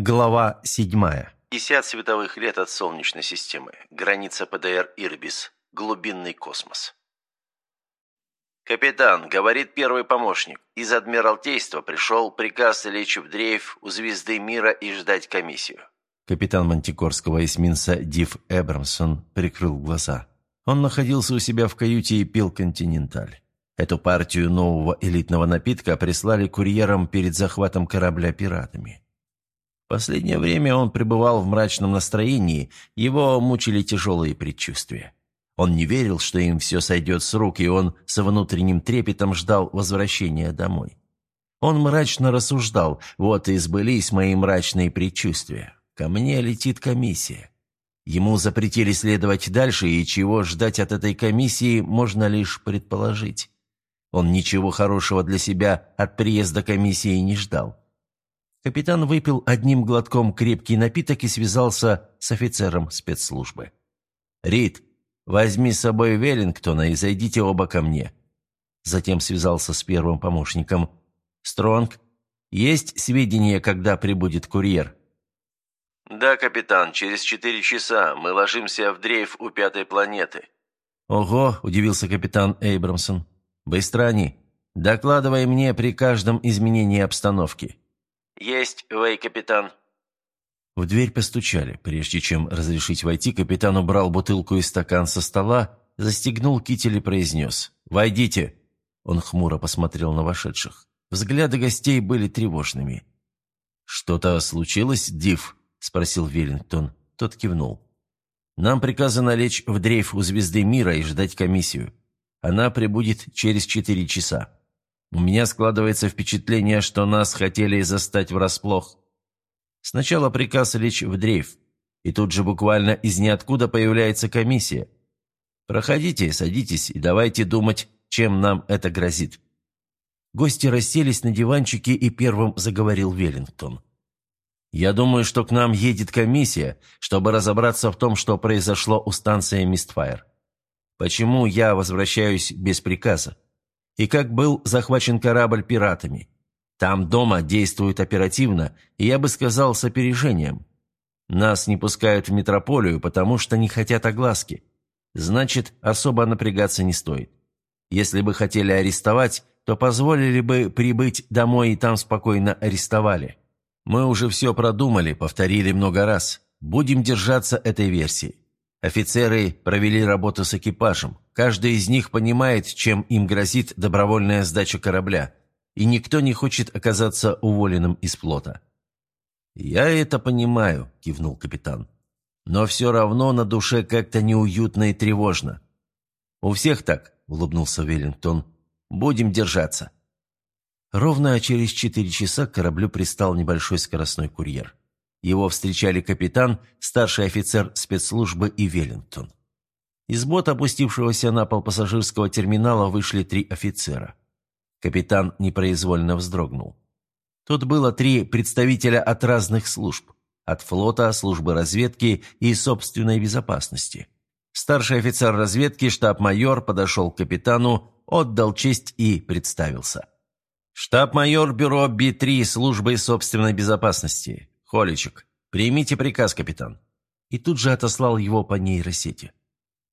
Глава 7. 50 световых лет от Солнечной системы. Граница ПДР Ирбис. Глубинный космос. «Капитан, — говорит первый помощник, — из Адмиралтейства пришел приказ лечь в дрейф у звезды мира и ждать комиссию». Капитан мантикорского эсминца Див Эбрамсон прикрыл глаза. Он находился у себя в каюте и пил «Континенталь». Эту партию нового элитного напитка прислали курьерам перед захватом корабля пиратами. Последнее время он пребывал в мрачном настроении, его мучили тяжелые предчувствия. Он не верил, что им все сойдет с рук, и он со внутренним трепетом ждал возвращения домой. Он мрачно рассуждал, вот и сбылись мои мрачные предчувствия. Ко мне летит комиссия. Ему запретили следовать дальше, и чего ждать от этой комиссии, можно лишь предположить. Он ничего хорошего для себя от приезда комиссии не ждал. Капитан выпил одним глотком крепкий напиток и связался с офицером спецслужбы. «Рид, возьми с собой Веллингтона и зайдите оба ко мне». Затем связался с первым помощником. «Стронг, есть сведения, когда прибудет курьер?» «Да, капитан, через четыре часа. Мы ложимся в дрейф у пятой планеты». «Ого!» – удивился капитан Эйбрамсон. «Быстро они. Докладывай мне при каждом изменении обстановки». «Есть, Вэй, капитан». В дверь постучали. Прежде чем разрешить войти, капитан убрал бутылку и стакан со стола, застегнул китель и произнес «Войдите». Он хмуро посмотрел на вошедших. Взгляды гостей были тревожными. «Что-то случилось, Див?» – спросил Веллингтон. Тот кивнул. «Нам приказано лечь в дрейф у звезды мира и ждать комиссию. Она прибудет через четыре часа». У меня складывается впечатление, что нас хотели застать врасплох. Сначала приказ лечь в дрейф, и тут же буквально из ниоткуда появляется комиссия. Проходите, садитесь и давайте думать, чем нам это грозит». Гости расселись на диванчике, и первым заговорил Веллингтон. «Я думаю, что к нам едет комиссия, чтобы разобраться в том, что произошло у станции Мистфайр. Почему я возвращаюсь без приказа? И как был захвачен корабль пиратами. Там дома действуют оперативно, и я бы сказал, с опережением. Нас не пускают в метрополию, потому что не хотят огласки. Значит, особо напрягаться не стоит. Если бы хотели арестовать, то позволили бы прибыть домой и там спокойно арестовали. Мы уже все продумали, повторили много раз. Будем держаться этой версии. Офицеры провели работу с экипажем. Каждый из них понимает, чем им грозит добровольная сдача корабля, и никто не хочет оказаться уволенным из флота. «Я это понимаю», – кивнул капитан. «Но все равно на душе как-то неуютно и тревожно». «У всех так», – улыбнулся Веллингтон. «Будем держаться». Ровно через четыре часа к кораблю пристал небольшой скоростной курьер. Его встречали капитан, старший офицер спецслужбы и Веллингтон. Из бота, опустившегося на пол пассажирского терминала, вышли три офицера. Капитан непроизвольно вздрогнул. Тут было три представителя от разных служб. От флота, службы разведки и собственной безопасности. Старший офицер разведки, штаб-майор, подошел к капитану, отдал честь и представился. «Штаб-майор бюро Би-3 службы собственной безопасности. Холичек, примите приказ, капитан». И тут же отослал его по нейросети.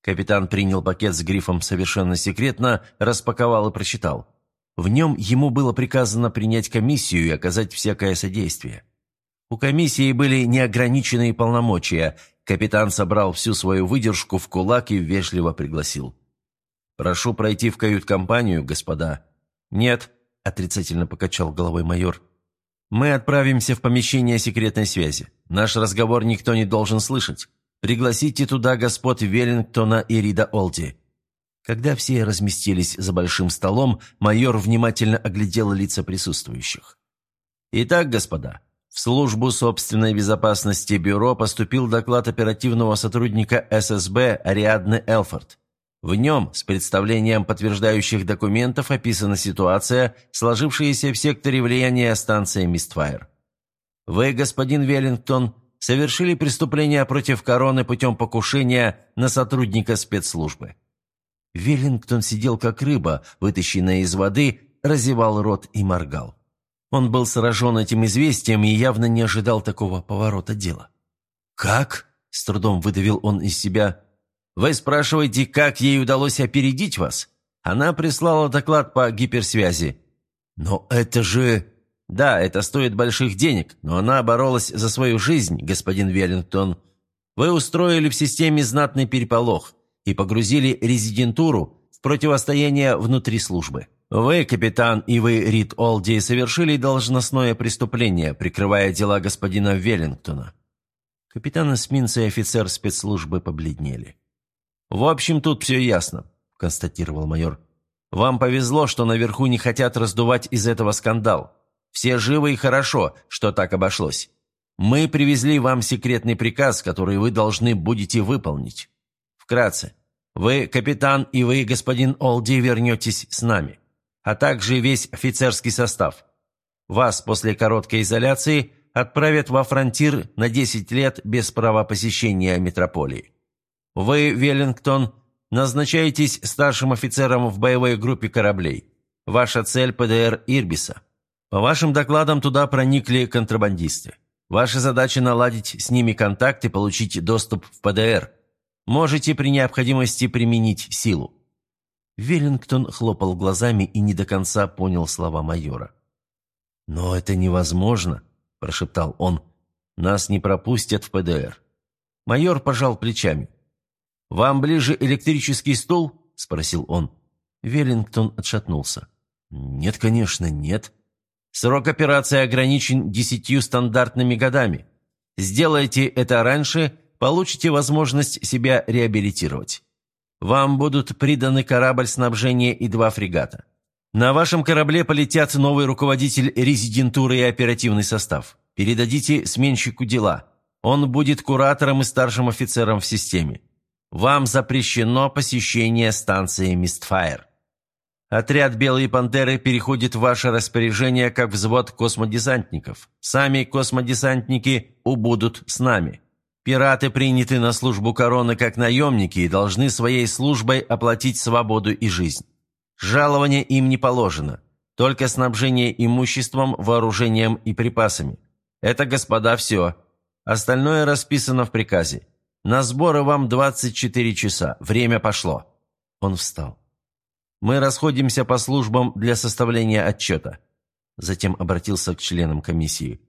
Капитан принял пакет с грифом «Совершенно секретно», распаковал и прочитал. В нем ему было приказано принять комиссию и оказать всякое содействие. У комиссии были неограниченные полномочия. Капитан собрал всю свою выдержку в кулак и вежливо пригласил. «Прошу пройти в кают-компанию, господа». «Нет», – отрицательно покачал головой майор. Мы отправимся в помещение секретной связи. Наш разговор никто не должен слышать. Пригласите туда господ Веллингтона и Рида Олди». Когда все разместились за большим столом, майор внимательно оглядел лица присутствующих. «Итак, господа, в службу собственной безопасности бюро поступил доклад оперативного сотрудника ССБ Ариадны Элфорд. В нем с представлением подтверждающих документов описана ситуация, сложившаяся в секторе влияния станции Мистфайр. Вы, господин Веллингтон, совершили преступление против короны путем покушения на сотрудника спецслужбы. Веллингтон сидел как рыба, вытащенная из воды, разевал рот и моргал. Он был сражен этим известием и явно не ожидал такого поворота дела. «Как?» – с трудом выдавил он из себя. «Вы спрашиваете, как ей удалось опередить вас? Она прислала доклад по гиперсвязи». «Но это же...» «Да, это стоит больших денег, но она боролась за свою жизнь, господин Веллингтон. Вы устроили в системе знатный переполох и погрузили резидентуру в противостояние внутри службы. Вы, капитан, и вы, Рид Олди, совершили должностное преступление, прикрывая дела господина Веллингтона». Капитан эсминца и офицер спецслужбы побледнели. «В общем, тут все ясно», – констатировал майор. «Вам повезло, что наверху не хотят раздувать из этого скандал. Все живы и хорошо, что так обошлось. Мы привезли вам секретный приказ, который вы должны будете выполнить. Вкратце, вы, капитан, и вы, господин Олди, вернетесь с нами, а также весь офицерский состав. Вас после короткой изоляции отправят во фронтир на 10 лет без права посещения метрополии. Вы, Веллингтон, назначаетесь старшим офицером в боевой группе кораблей. Ваша цель – ПДР Ирбиса. По вашим докладам туда проникли контрабандисты. Ваша задача наладить с ними контакт и получить доступ в ПДР. Можете при необходимости применить силу». Веллингтон хлопал глазами и не до конца понял слова майора. «Но это невозможно», – прошептал он. «Нас не пропустят в ПДР». Майор пожал плечами. «Вам ближе электрический стул?» – спросил он. Веллингтон отшатнулся. «Нет, конечно, нет. Срок операции ограничен десятью стандартными годами. Сделайте это раньше, получите возможность себя реабилитировать. Вам будут приданы корабль снабжения и два фрегата. На вашем корабле полетят новый руководитель резидентуры и оперативный состав. Передадите сменщику дела. Он будет куратором и старшим офицером в системе. Вам запрещено посещение станции Мистфайр. Отряд «Белые пантеры» переходит в ваше распоряжение как взвод космодесантников. Сами космодесантники убудут с нами. Пираты приняты на службу короны как наемники и должны своей службой оплатить свободу и жизнь. Жалование им не положено, только снабжение имуществом, вооружением и припасами. Это, господа, все. Остальное расписано в приказе. На сборы вам 24 часа. Время пошло». Он встал. Мы расходимся по службам для составления отчета». Затем обратился к членам комиссии.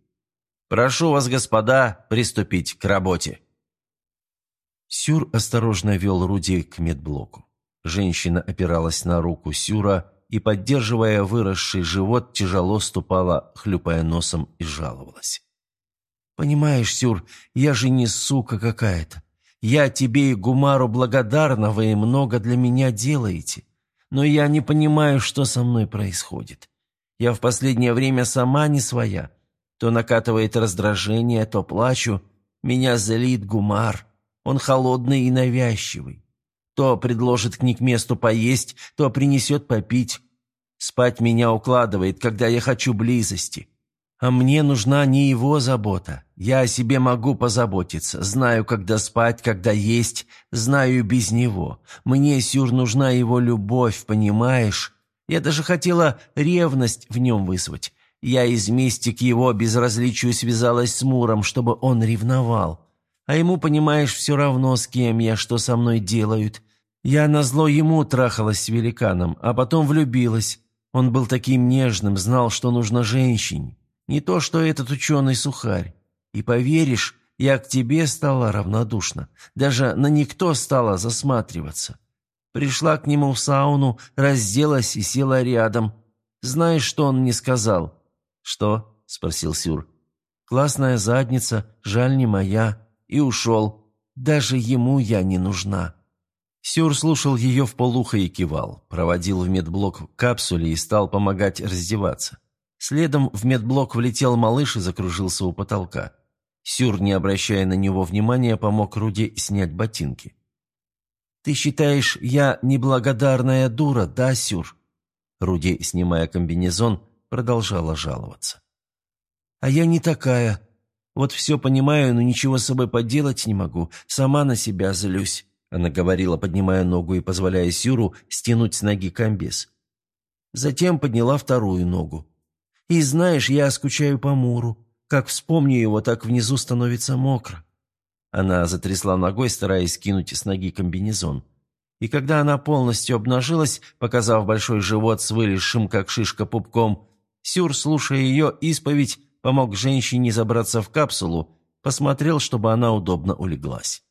«Прошу вас, господа, приступить к работе». Сюр осторожно вел Руди к медблоку. Женщина опиралась на руку Сюра и, поддерживая выросший живот, тяжело ступала, хлюпая носом, и жаловалась. «Понимаешь, Сюр, я же не сука какая-то. Я тебе и Гумару благодарна, вы много для меня делаете но я не понимаю, что со мной происходит. Я в последнее время сама не своя. То накатывает раздражение, то плачу. Меня злит Гумар. Он холодный и навязчивый. То предложит к ней к месту поесть, то принесет попить. Спать меня укладывает, когда я хочу близости. А мне нужна не его забота. Я о себе могу позаботиться. Знаю, когда спать, когда есть. Знаю без него. Мне, Сюр, нужна его любовь, понимаешь? Я даже хотела ревность в нем вызвать. Я из мести к его безразличию связалась с Муром, чтобы он ревновал. А ему, понимаешь, все равно, с кем я, что со мной делают. Я назло ему трахалась с великаном, а потом влюбилась. Он был таким нежным, знал, что нужно женщине. Не то, что этот ученый сухарь. И поверишь, я к тебе стала равнодушна. Даже на никто стала засматриваться. Пришла к нему в сауну, разделась и села рядом. Знаешь, что он мне сказал?» «Что?» – спросил Сюр. «Классная задница, жаль не моя». И ушел. Даже ему я не нужна. Сюр слушал ее в полухо и кивал, проводил в медблок капсуле и стал помогать раздеваться. Следом в медблок влетел малыш и закружился у потолка. Сюр, не обращая на него внимания, помог Руди снять ботинки. «Ты считаешь, я неблагодарная дура, да, Сюр?» Руди, снимая комбинезон, продолжала жаловаться. «А я не такая. Вот все понимаю, но ничего с собой поделать не могу. Сама на себя злюсь», — она говорила, поднимая ногу и позволяя Сюру стянуть с ноги комбез. Затем подняла вторую ногу. И знаешь, я скучаю по Муру. Как вспомню его, так внизу становится мокро». Она затрясла ногой, стараясь скинуть с ноги комбинезон. И когда она полностью обнажилась, показав большой живот с вылезшим, как шишка, пупком, Сюр, слушая ее исповедь, помог женщине забраться в капсулу, посмотрел, чтобы она удобно улеглась.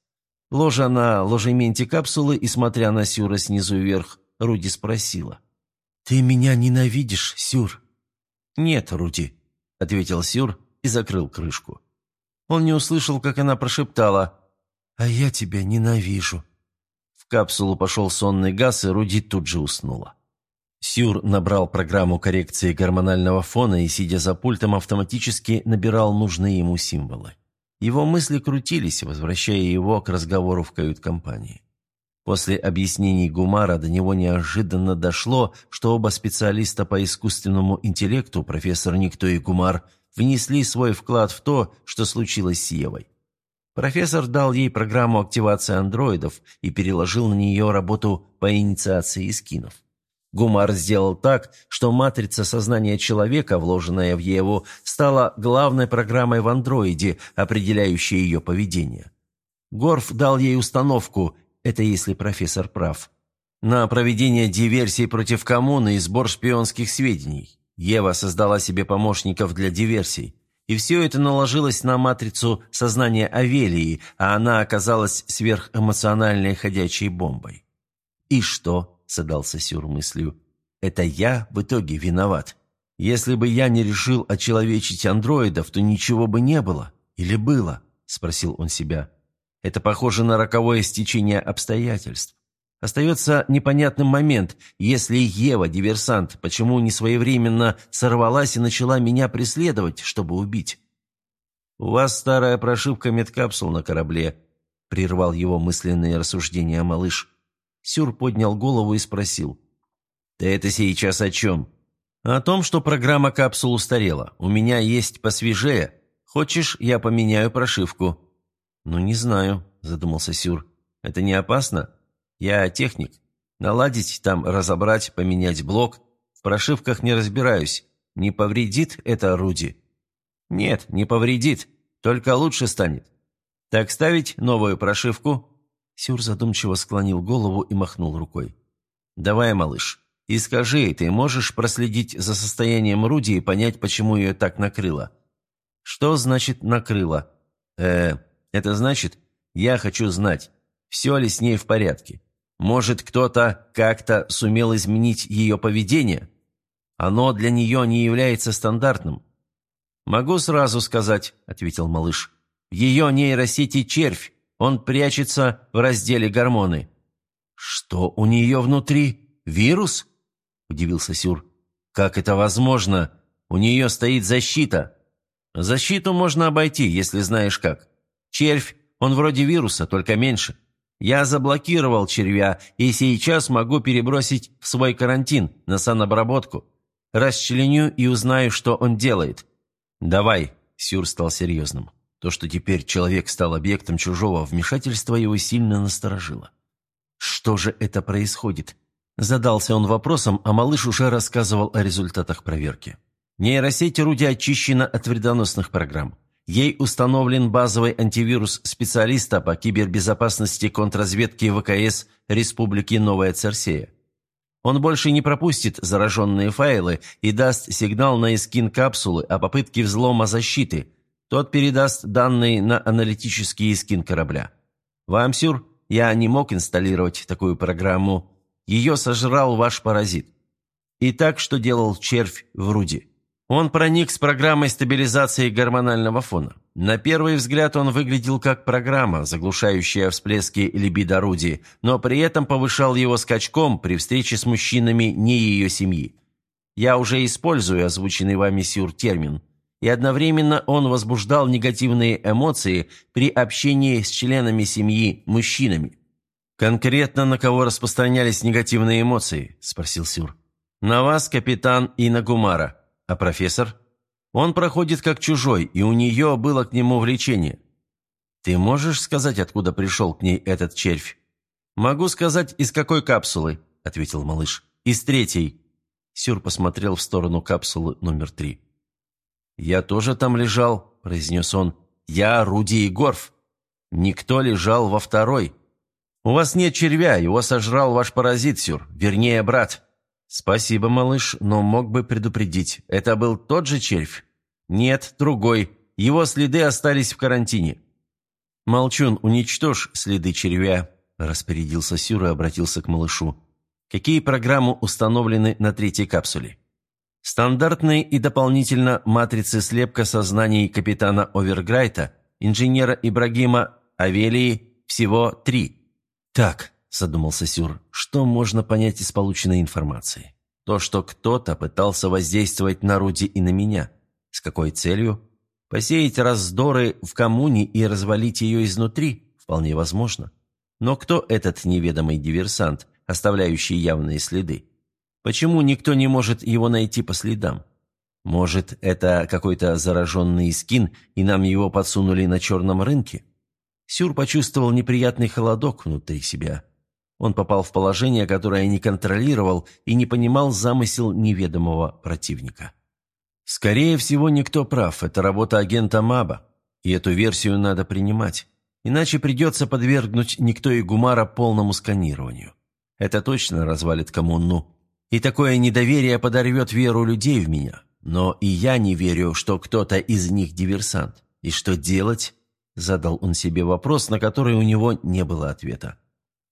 Ложа на ложементе капсулы и смотря на Сюра снизу вверх, Руди спросила. «Ты меня ненавидишь, Сюр?» «Нет, Руди», — ответил Сюр и закрыл крышку. Он не услышал, как она прошептала «А я тебя ненавижу». В капсулу пошел сонный газ, и Руди тут же уснула. Сюр набрал программу коррекции гормонального фона и, сидя за пультом, автоматически набирал нужные ему символы. Его мысли крутились, возвращая его к разговору в кают-компании. После объяснений Гумара до него неожиданно дошло, что оба специалиста по искусственному интеллекту, профессор Никто и Гумар, внесли свой вклад в то, что случилось с Евой. Профессор дал ей программу активации андроидов и переложил на нее работу по инициации скинов. Гумар сделал так, что матрица сознания человека, вложенная в Еву, стала главной программой в андроиде, определяющей ее поведение. Горф дал ей установку, это если профессор прав, на проведение диверсий против коммуны и сбор шпионских сведений. Ева создала себе помощников для диверсий. И все это наложилось на матрицу сознания Авелии, а она оказалась сверхэмоциональной ходячей бомбой. И что? – задался Сюр мыслью. «Это я в итоге виноват. Если бы я не решил очеловечить андроидов, то ничего бы не было. Или было?» – спросил он себя. «Это похоже на роковое стечение обстоятельств. Остается непонятным момент. Если Ева, диверсант, почему не своевременно сорвалась и начала меня преследовать, чтобы убить?» «У вас старая прошивка медкапсул на корабле», – прервал его мысленные рассуждения малыш. Сюр поднял голову и спросил. «Ты это сейчас о чем?» «О том, что программа капсул устарела. У меня есть посвежее. Хочешь, я поменяю прошивку?» «Ну, не знаю», – задумался Сюр. «Это не опасно? Я техник. Наладить там, разобрать, поменять блок. В прошивках не разбираюсь. Не повредит это орудие?» «Нет, не повредит. Только лучше станет. Так ставить новую прошивку?» Сюр задумчиво склонил голову и махнул рукой. «Давай, малыш, и скажи, ты можешь проследить за состоянием Руди и понять, почему ее так накрыло?» «Что значит «накрыло»?» «Э, это значит, я хочу знать, все ли с ней в порядке. Может, кто-то как-то сумел изменить ее поведение? Оно для нее не является стандартным». «Могу сразу сказать», — ответил малыш. «В ее нейросети червь, он прячется в разделе гормоны». «Что у нее внутри? Вирус?» – удивился Сюр. «Как это возможно? У нее стоит защита». «Защиту можно обойти, если знаешь как. Червь, он вроде вируса, только меньше. Я заблокировал червя и сейчас могу перебросить в свой карантин на санобработку. Расчленю и узнаю, что он делает». «Давай», – Сюр стал серьезным. То, что теперь человек стал объектом чужого вмешательства, его сильно насторожило. «Что же это происходит?» Задался он вопросом, а малыш уже рассказывал о результатах проверки. Нейросеть Руди очищена от вредоносных программ. Ей установлен базовый антивирус специалиста по кибербезопасности контрразведки ВКС Республики Новая Церсея. Он больше не пропустит зараженные файлы и даст сигнал на эскин капсулы о попытке взлома защиты, тот передаст данные на аналитический скин корабля. Вам, Сюр, я не мог инсталлировать такую программу. Ее сожрал ваш паразит. Итак, что делал червь в Руди? Он проник с программой стабилизации гормонального фона. На первый взгляд он выглядел как программа, заглушающая всплески либидо Руди, но при этом повышал его скачком при встрече с мужчинами не ее семьи. Я уже использую озвученный вами Сюр термин – и одновременно он возбуждал негативные эмоции при общении с членами семьи мужчинами. «Конкретно на кого распространялись негативные эмоции?» – спросил Сюр. «На вас, капитан, и на Гумара. А профессор?» «Он проходит как чужой, и у нее было к нему влечение». «Ты можешь сказать, откуда пришел к ней этот червь?» «Могу сказать, из какой капсулы», – ответил малыш. «Из третьей». Сюр посмотрел в сторону капсулы номер три. «Я тоже там лежал», – произнес он. «Я Руди Егоров. Никто лежал во второй. У вас нет червя, его сожрал ваш паразит, Сюр, вернее, брат». «Спасибо, малыш, но мог бы предупредить. Это был тот же червь?» «Нет, другой. Его следы остались в карантине». «Молчун, уничтожь следы червя», – распорядился Сюр и обратился к малышу. «Какие программы установлены на третьей капсуле?» Стандартные и дополнительно матрицы слепка сознаний капитана Оверграйта, инженера Ибрагима Авелии всего три. «Так», – задумался Сюр, – «что можно понять из полученной информации? То, что кто-то пытался воздействовать на Руди и на меня. С какой целью? Посеять раздоры в коммуне и развалить ее изнутри? Вполне возможно. Но кто этот неведомый диверсант, оставляющий явные следы? Почему никто не может его найти по следам? Может, это какой-то зараженный скин, и нам его подсунули на черном рынке? Сюр почувствовал неприятный холодок внутри себя. Он попал в положение, которое не контролировал и не понимал замысел неведомого противника. Скорее всего, никто прав, это работа агента Маба, и эту версию надо принимать. Иначе придется подвергнуть никто и Гумара полному сканированию. Это точно развалит коммуну, и такое недоверие подорвет веру людей в меня. Но и я не верю, что кто-то из них диверсант. И что делать? Задал он себе вопрос, на который у него не было ответа.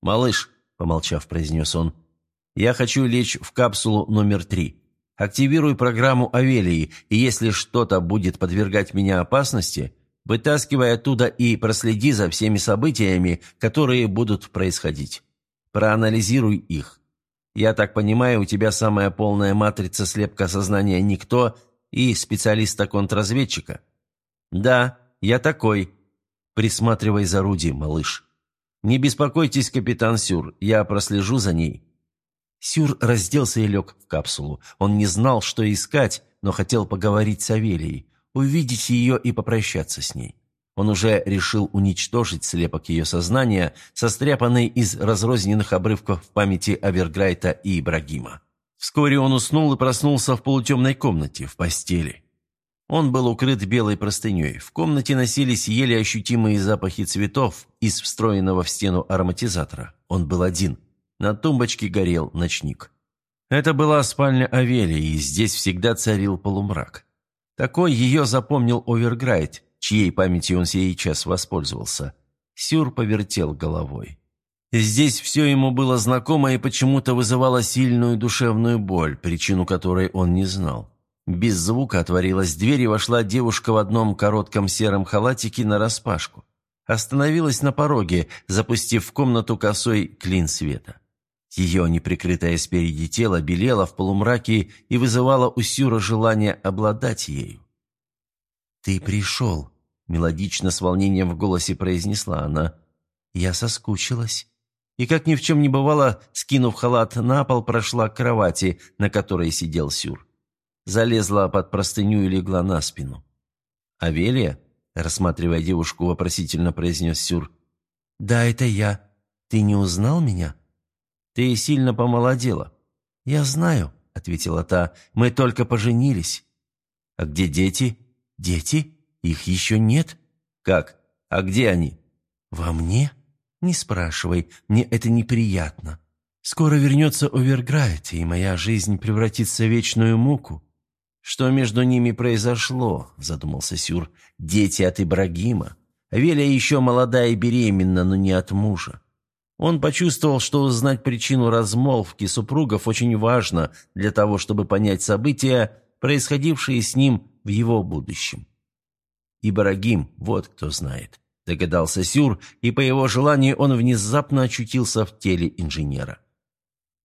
«Малыш», — помолчав, произнес он, — «я хочу лечь в капсулу номер три. Активируй программу Авелии, и если что-то будет подвергать меня опасности, вытаскивай оттуда и проследи за всеми событиями, которые будут происходить. Проанализируй их. Я так понимаю, у тебя самая полная матрица слепка сознания «Никто» и специалиста-контрразведчика?» «Да, я такой. Присматривай за Руди, малыш. Не беспокойтесь, капитан Сюр, я прослежу за ней». Сюр разделся и лег в капсулу. Он не знал, что искать, но хотел поговорить с Авелией, увидеть ее и попрощаться с ней. Он уже решил уничтожить слепок ее сознания, состряпанный из разрозненных обрывков в памяти Аверграйта и Ибрагима. Вскоре он уснул и проснулся в полутемной комнате, в постели. Он был укрыт белой простыней. В комнате носились еле ощутимые запахи цветов из встроенного в стену ароматизатора. Он был один. На тумбочке горел ночник. Это была спальня Авелии, и здесь всегда царил полумрак. Такой ее запомнил Оверграйт, чьей памятью он сейчас воспользовался. Сюр повертел головой. Здесь все ему было знакомо и почему-то вызывало сильную душевную боль, причину которой он не знал. Без звука отворилась дверь и вошла девушка в одном коротком сером халатике нараспашку. Остановилась на пороге, запустив в комнату косой клин света. Ее неприкрытое спереди тело белело в полумраке и вызывало у Сюра желание обладать ею. «Ты пришел», Мелодично, с волнением в голосе произнесла она. «Я соскучилась». И, как ни в чем не бывало, скинув халат на пол, прошла к кровати, на которой сидел Сюр. Залезла под простыню и легла на спину. «Авелия?» – рассматривая девушку, вопросительно произнес Сюр. «Да, это я. Ты не узнал меня?» «Ты сильно помолодела». «Я знаю», – ответила та. «Мы только поженились». «А где дети?» «Дети? «Их еще нет?» «Как? А где они?» «Во мне?» «Не спрашивай, мне это неприятно. Скоро вернется Оверграйт, и моя жизнь превратится в вечную муку». «Что между ними произошло?» – задумался Сюр. «Дети от Ибрагима. Веля еще молодая и беременна, но не от мужа. Он почувствовал, что узнать причину размолвки супругов очень важно для того, чтобы понять события, происходившие с ним в его будущем. Ибрагим, вот кто знает. Догадался Сюр, и по его желанию он внезапно очутился в теле инженера.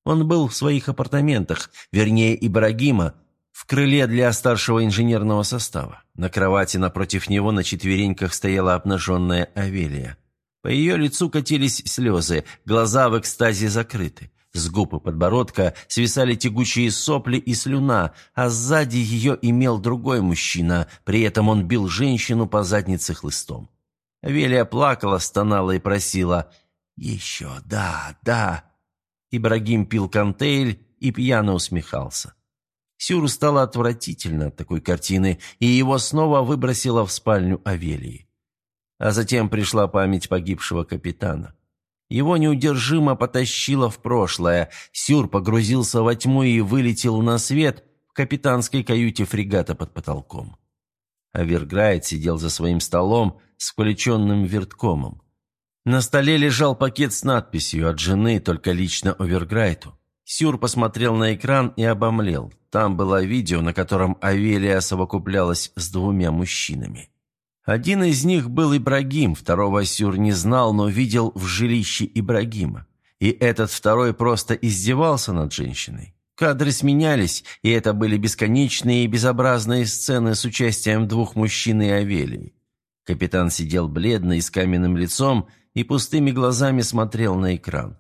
Он был в своих апартаментах, вернее, Ибрагима, в крыле для старшего инженерного состава. На кровати напротив него на четвереньках стояла обнаженная Авелия. По ее лицу катились слезы, глаза в экстазе закрыты. С губ и подбородка свисали тягучие сопли и слюна, а сзади ее имел другой мужчина, при этом он бил женщину по заднице хлыстом. Велия плакала, стонала и просила «Еще, да, да». Ибрагим пил контейль и пьяно усмехался. Сюру стало отвратительно от такой картины, и его снова выбросило в спальню Авелии. А затем пришла память погибшего капитана. Его неудержимо потащило в прошлое. Сюр погрузился во тьму и вылетел на свет в капитанской каюте фрегата под потолком. Аверграйт сидел за своим столом с включенным верткомом. На столе лежал пакет с надписью от жены только лично Оверграйту. Сюр посмотрел на экран и обомлел. Там было видео, на котором Авелия совокуплялась с двумя мужчинами. Один из них был Ибрагим, второго Сюр не знал, но видел в жилище Ибрагима. И этот второй просто издевался над женщиной. Кадры сменялись, и это были бесконечные и безобразные сцены с участием двух мужчин и Авелии. Капитан сидел бледный, с каменным лицом и пустыми глазами смотрел на экран.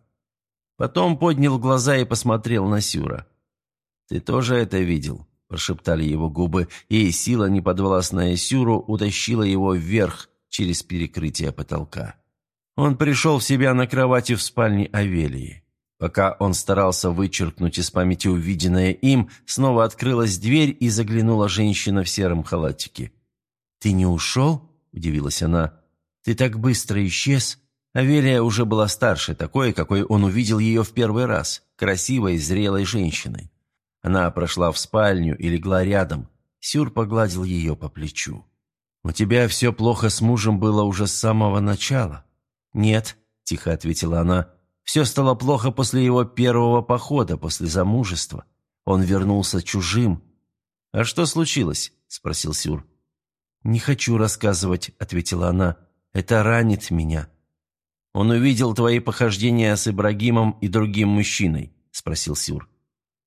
Потом поднял глаза и посмотрел на Сюра. «Ты тоже это видел?» – прошептали его губы, и сила, неподвластная Сюру, утащила его вверх через перекрытие потолка. Он пришел в себя на кровати в спальне Авелии. Пока он старался вычеркнуть из памяти увиденное им, снова открылась дверь и заглянула женщина в сером халатике. «Ты не ушел?» – удивилась она. «Ты так быстро исчез?» Авелия уже была старше, такой, какой он увидел ее в первый раз, красивой, зрелой женщиной. Она прошла в спальню и легла рядом. Сюр погладил ее по плечу. «У тебя все плохо с мужем было уже с самого начала?» «Нет», – тихо ответила она. «Все стало плохо после его первого похода, после замужества. Он вернулся чужим». «А что случилось?» – спросил Сюр. «Не хочу рассказывать», – ответила она. «Это ранит меня». «Он увидел твои похождения с Ибрагимом и другим мужчиной?» – спросил Сюр.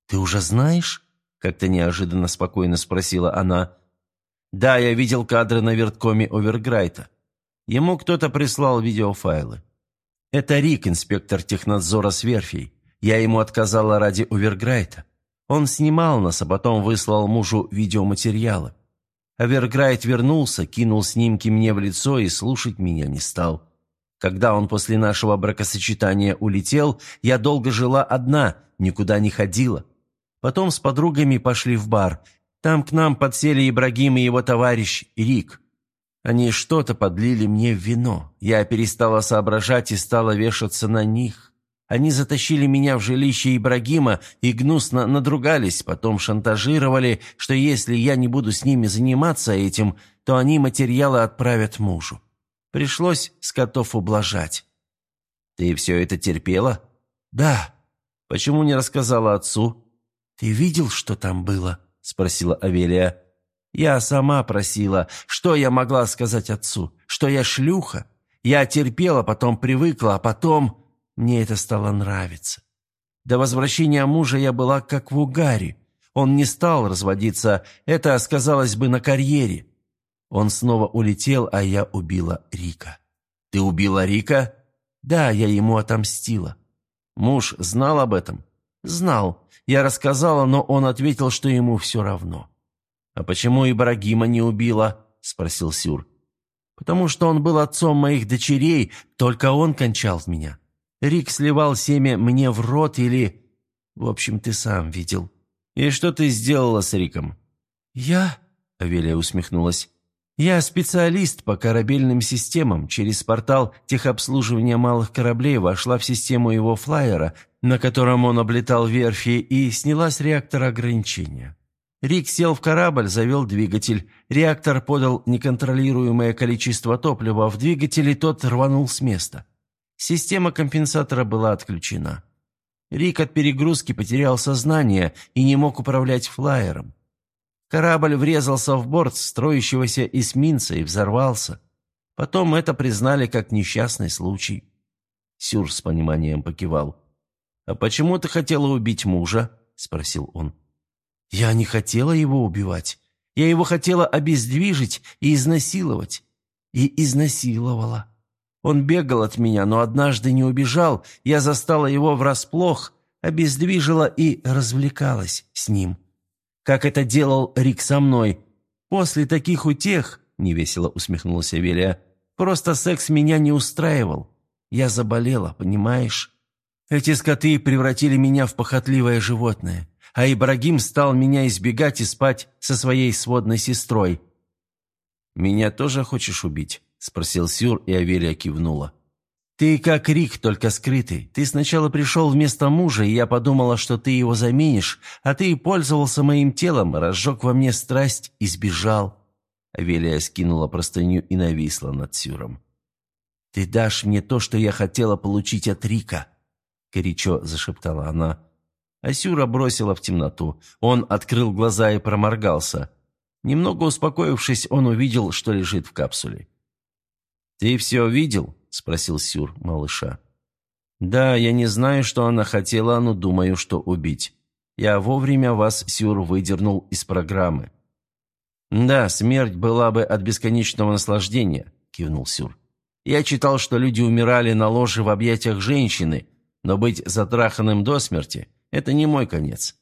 «Ты уже знаешь?» – как-то неожиданно спокойно спросила она. «Да, я видел кадры на верткоме Оверграйта. Ему кто-то прислал видеофайлы. Это Рик, инспектор технадзора с верфей. Я ему отказала ради Оверграйта. Он снимал нас, а потом выслал мужу видеоматериалы. Оверграйт вернулся, кинул снимки мне в лицо и слушать меня не стал. Когда он после нашего бракосочетания улетел, я долго жила одна, никуда не ходила. Потом с подругами пошли в бар. Там к нам подсели Ибрагим и его товарищ Рик. Они что-то подлили мне в вино. Я перестала соображать и стала вешаться на них. Они затащили меня в жилище Ибрагима и гнусно надругались, потом шантажировали, что если я не буду с ними заниматься этим, то они материалы отправят мужу. Пришлось скотов ублажать. «Ты все это терпела?» «Да». «Почему не рассказала отцу?» «Ты видел, что там было?» – спросила Авелия. «Я сама просила. Что я могла сказать отцу? Что я шлюха? Я терпела, потом привыкла, а потом... Мне это стало нравиться. До возвращения мужа я была как в угаре. Он не стал разводиться, это сказалось бы на карьере. Он снова улетел, а я убила Рика. «Ты убила Рика?» «Да, я ему отомстила». «Муж знал об этом?» «Знал. Я рассказала, но он ответил, что ему все равно». «А почему Ибрагима не убила?» – спросил Сюр. «Потому что он был отцом моих дочерей, только он кончал меня. Рик сливал семя мне в рот или... В общем, ты сам видел». «И что ты сделала с Риком?» «Я...» – Авелия усмехнулась. Я специалист по корабельным системам. Через портал техобслуживания малых кораблей вошла в систему его флайера, на котором он облетал верфи, и сняла с реактора ограничения. Рик сел в корабль, завел двигатель. Реактор подал неконтролируемое количество топлива в двигатель, и тот рванул с места. Система компенсатора была отключена. Рик от перегрузки потерял сознание и не мог управлять флайером. Корабль врезался в борт строящегося эсминца и взорвался. Потом это признали как несчастный случай. Сюр с пониманием покивал. «А почему ты хотела убить мужа?» – спросил он. «Я не хотела его убивать. Я его хотела обездвижить и изнасиловать. И изнасиловала. Он бегал от меня, но однажды не убежал. Я застала его врасплох, обездвижила и развлекалась с ним как это делал Рик со мной. После таких утех, — невесело усмехнулась Авелия, — просто секс меня не устраивал. Я заболела, понимаешь? Эти скоты превратили меня в похотливое животное. а Ибрагим стал меня избегать и спать со своей сводной сестрой». «Меня тоже хочешь убить?» – спросил Сюр, и Авелия кивнула. «Ты как Рик, только скрытый. Ты сначала пришел вместо мужа, и я подумала, что ты его заменишь, а ты пользовался моим телом, разжег во мне страсть и сбежал». Авелия скинула простыню и нависла над Сюром. «Ты дашь мне то, что я хотела получить от Рика», — горячо зашептала она. Асюра бросила в темноту. Он открыл глаза и проморгался. Немного успокоившись, он увидел, что лежит в капсуле. «Ты все видел?» — спросил Сюр малыша. «Да, я не знаю, что она хотела, но думаю, что убить. Я вовремя вас, Сюр, выдернул из программы». «Да, смерть была бы от бесконечного наслаждения», — кивнул Сюр. «Я читал, что люди умирали на ложе в объятиях женщины, но быть затраханным до смерти — это не мой конец.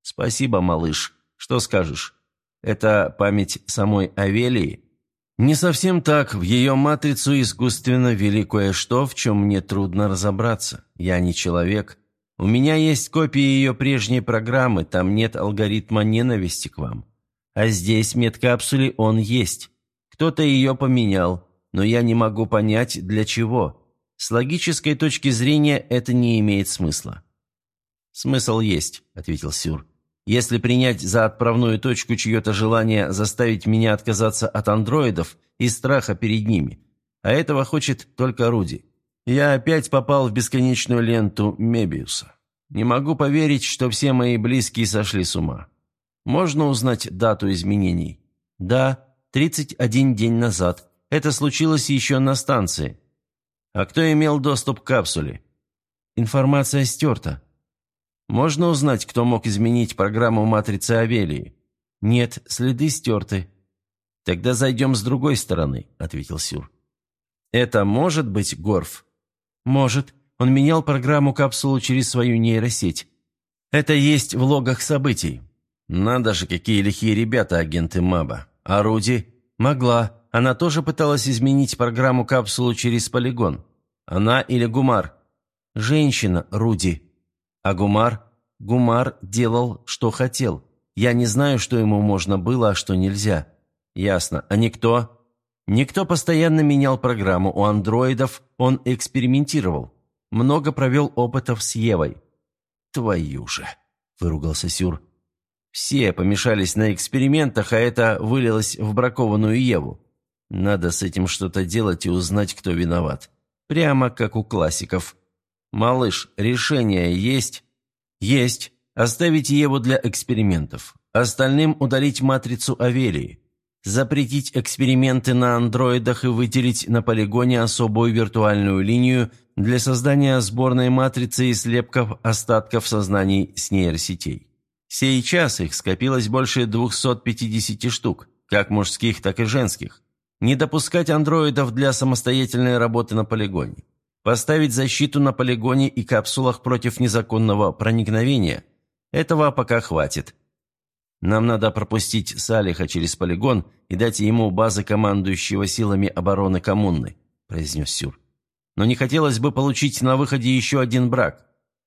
Спасибо, малыш. Что скажешь? Это память самой Авелии?» «Не совсем так. В ее матрицу искусственно ввели кое-что, в чем мне трудно разобраться. Я не человек. У меня есть копии ее прежней программы, там нет алгоритма ненависти к вам. А здесь, медкапсуле, он есть. Кто-то ее поменял, но я не могу понять, для чего. С логической точки зрения это не имеет смысла». «Смысл есть», — ответил Сюр. «Если принять за отправную точку чье-то желание заставить меня отказаться от андроидов и страха перед ними, а этого хочет только Руди, я опять попал в бесконечную ленту Мебиуса. Не могу поверить, что все мои близкие сошли с ума. Можно узнать дату изменений? Да, 31 день назад. Это случилось еще на станции. А кто имел доступ к капсуле? Информация стерта. Можно узнать, кто мог изменить программу матрицы Авелии? Нет, следы стерты. Тогда зайдем с другой стороны, ответил Сюр. Это может быть Горф? Может. Он менял программу капсулы через свою нейросеть. Это есть в логах событий. «Надо же, какие лихие ребята, агенты МАБа. А Руди?» «Могла. Она тоже пыталась изменить программу капсулу через полигон. Она или Гумар?» «Женщина, Руди». «А Гумар?» «Гумар делал, что хотел. Я не знаю, что ему можно было, а что нельзя». «Ясно. А никто?» «Никто постоянно менял программу. У андроидов он экспериментировал. Много провел опытов с Евой». «Твою же!» – выругался Сюр. Все помешались на экспериментах, а это вылилось в бракованную Еву. Надо с этим что-то делать и узнать, кто виноват. Прямо как у классиков. «Малыш, решение есть?» «Есть. Оставить Еву для экспериментов. Остальным удалить матрицу Авелии. Запретить эксперименты на андроидах и выделить на полигоне особую виртуальную линию для создания сборной матрицы и слепков остатков сознаний с нейросетей. Сейчас их скопилось больше 250 штук, как мужских, так и женских. Не допускать андроидов для самостоятельной работы на полигоне. Поставить защиту на полигоне и капсулах против незаконного проникновения. Этого пока хватит. Нам надо пропустить Салиха через полигон и дать ему базы командующего силами обороны коммуны», – произнес Сюр. «Но не хотелось бы получить на выходе еще один брак.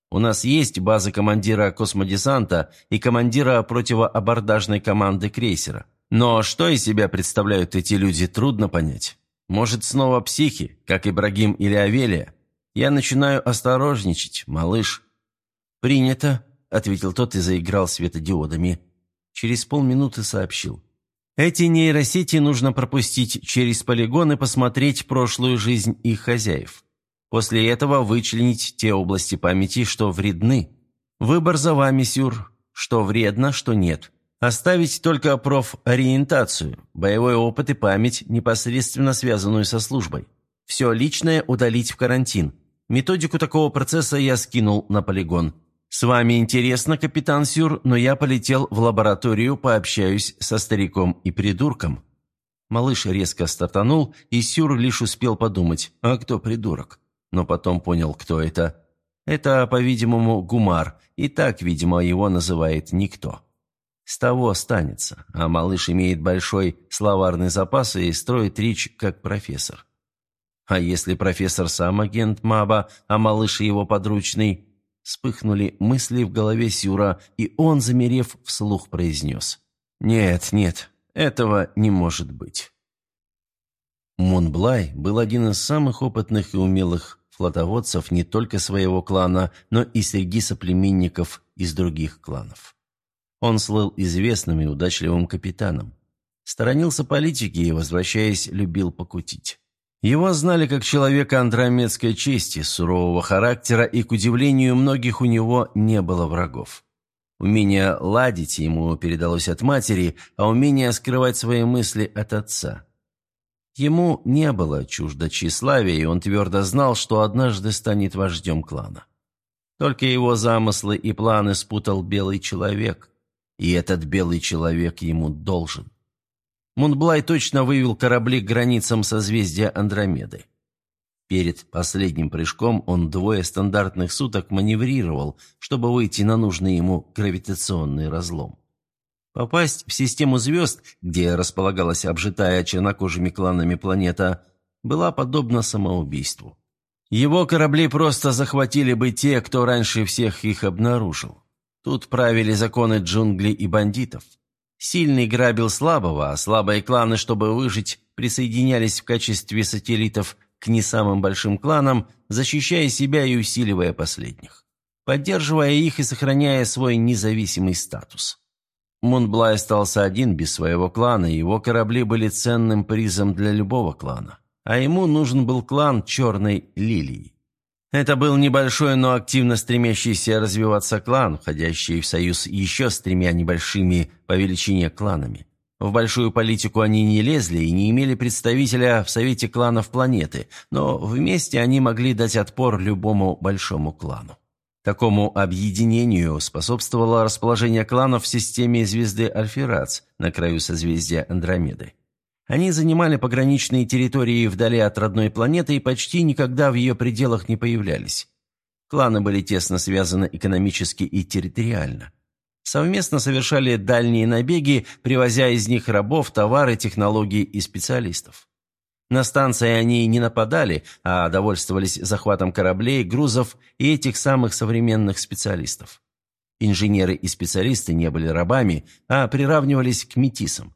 У нас есть базы командира космодесанта и командира противоабордажной команды крейсера. Но что из себя представляют эти люди, трудно понять. Может, снова психи, как Ибрагим или Авелия? Я начинаю осторожничать, малыш». «Принято», — ответил тот и заиграл светодиодами. Через полминуты сообщил. «Эти нейросети нужно пропустить через полигон и посмотреть прошлую жизнь их хозяев. После этого вычленить те области памяти, что вредны. Выбор за вами, Сюр, что вредно, что нет. Оставить только профориентацию, боевой опыт и память, непосредственно связанную со службой. Все личное удалить в карантин. Методику такого процесса я скинул на полигон. С вами интересно, капитан Сюр, но я полетел в лабораторию, пообщаюсь со стариком и придурком». Малыш резко стартанул, и Сюр лишь успел подумать, а кто придурок? но потом понял, кто это. Это, по-видимому, Гумар, и так, видимо, его называет никто. С того останется, а малыш имеет большой словарный запас и строит речь как профессор. А если профессор сам агент Маба, а малыш его подручный? вспыхнули мысли в голове Сюра, и он, замерев, вслух произнес. «Нет, нет, этого не может быть». Монблай был один из самых опытных и умелых флотоводцев не только своего клана, но и среди соплеменников из других кланов. Он слыл известным и удачливым капитаном. Сторонился политики и, возвращаясь, любил покутить. Его знали как человека андромедской чести, сурового характера, и, к удивлению многих, у него не было врагов. Умение ладить ему передалось от матери, а умение скрывать свои мысли от отца. Ему не было чуждо тщеславия, и он твердо знал, что однажды станет вождем клана. Только его замыслы и планы спутал белый человек, и этот белый человек ему должен. Мунблай точно вывел корабли к границам созвездия Андромеды. Перед последним прыжком он двое стандартных суток маневрировал, чтобы выйти на нужный ему гравитационный разлом. Попасть в систему звезд, где располагалась обжитая чернокожими кланами планета, была подобна самоубийству. Его корабли просто захватили бы те, кто раньше всех их обнаружил. Тут правили законы джунглей и бандитов. Сильный грабил слабого, а слабые кланы, чтобы выжить, присоединялись в качестве сателлитов к не самым большим кланам, защищая себя и усиливая последних, поддерживая их и сохраняя свой независимый статус. Монблай остался один без своего клана, и его корабли были ценным призом для любого клана. А ему нужен был клан Черной Лилии. Это был небольшой, но активно стремящийся развиваться клан, входящий в союз еще с тремя небольшими по величине кланами. В большую политику они не лезли и не имели представителя в Совете кланов планеты, но вместе они могли дать отпор любому большому клану. Такому объединению способствовало расположение кланов в системе звезды Альферац на краю созвездия Андромеды. Они занимали пограничные территории вдали от родной планеты и почти никогда в ее пределах не появлялись. Кланы были тесно связаны экономически и территориально. Совместно совершали дальние набеги, привозя из них рабов, товары, технологии и специалистов. На станции они не нападали, а довольствовались захватом кораблей, грузов и этих самых современных специалистов. Инженеры и специалисты не были рабами, а приравнивались к метисам.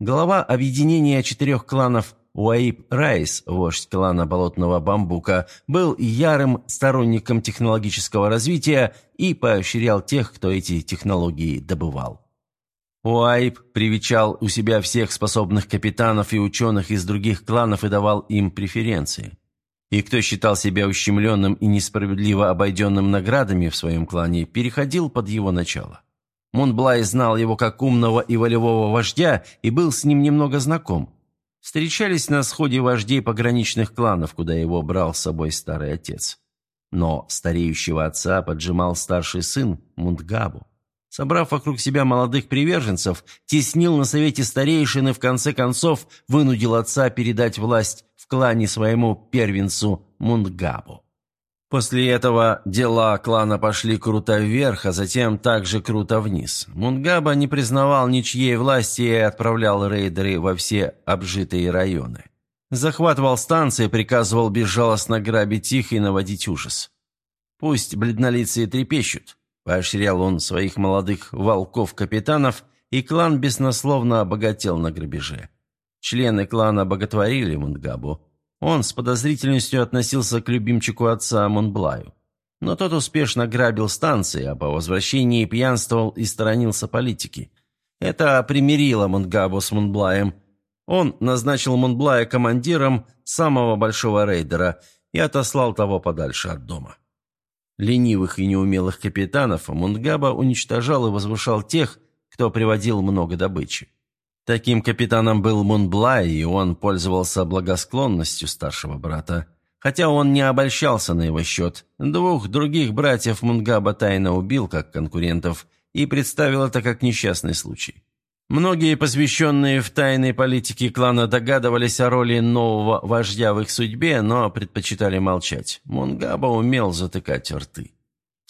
Глава объединения четырех кланов Уаиб Райс, вождь клана Болотного Бамбука, был ярым сторонником технологического развития и поощрял тех, кто эти технологии добывал. Уайб привечал у себя всех способных капитанов и ученых из других кланов и давал им преференции. И кто считал себя ущемленным и несправедливо обойденным наградами в своем клане, переходил под его начало. Монблай знал его как умного и волевого вождя и был с ним немного знаком. Встречались на сходе вождей пограничных кланов, куда его брал с собой старый отец. Но стареющего отца поджимал старший сын Мундгабу. Собрав вокруг себя молодых приверженцев, теснил на совете старейшин и в конце концов вынудил отца передать власть в клане своему первенцу Мундгабу. После этого дела клана пошли круто вверх, а затем также круто вниз. Мунгаба не признавал ничьей власти и отправлял рейдеры во все обжитые районы. Захватывал станции, приказывал безжалостно грабить их и наводить ужас. Пусть бледнолицые трепещут, Поощрял он своих молодых волков-капитанов, и клан беснословно обогател на грабеже. Члены клана боготворили Мунгабу. Он с подозрительностью относился к любимчику отца Монблаю. Но тот успешно грабил станции, а по возвращении пьянствовал и сторонился политики. Это примирило Мунгабу с Монблаем. Он назначил Монблая командиром самого большого рейдера и отослал того подальше от дома. Ленивых и неумелых капитанов Мунгаба уничтожал и возвышал тех, кто приводил много добычи. Таким капитаном был Мунблай, и он пользовался благосклонностью старшего брата. Хотя он не обольщался на его счет. Двух других братьев Мунгаба тайно убил как конкурентов и представил это как несчастный случай. Многие, посвященные в тайной политике клана, догадывались о роли нового вождя в их судьбе, но предпочитали молчать. Мунгаба умел затыкать рты.